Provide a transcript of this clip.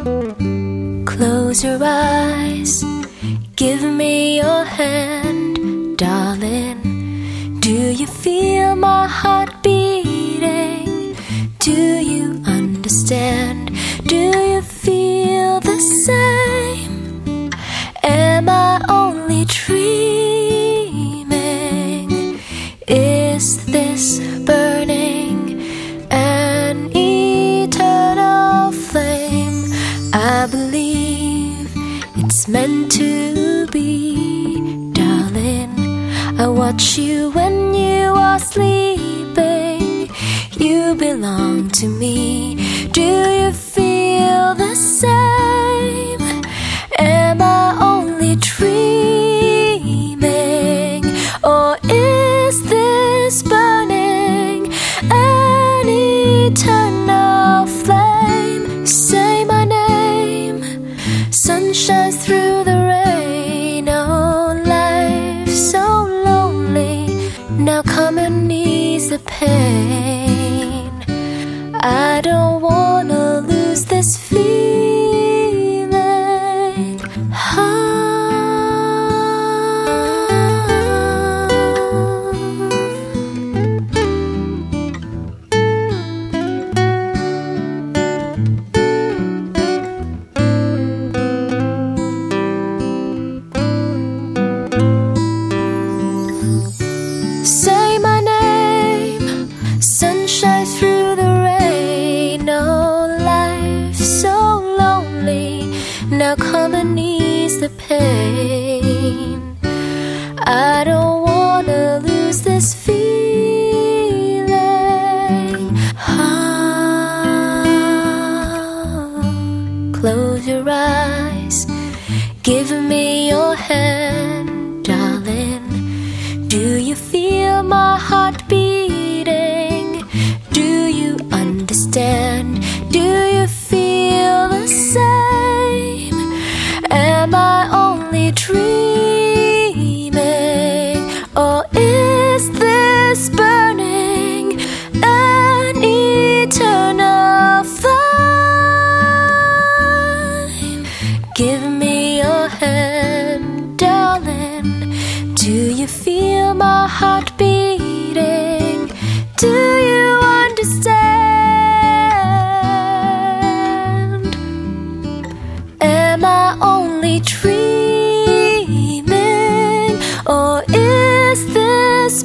Close your eyes, give me your hand, darling. Do you feel my heart beating? Do you understand? Meant to be, darling. I watch you when you are sleeping. You belong to me. Do you feel the same? Am I only dreaming? Or is this burning an eternal 配 close your eyes, give me your hand, Give me your hand, darling. Do you feel my heart beating? Do you understand? Am I only dreaming, or is this?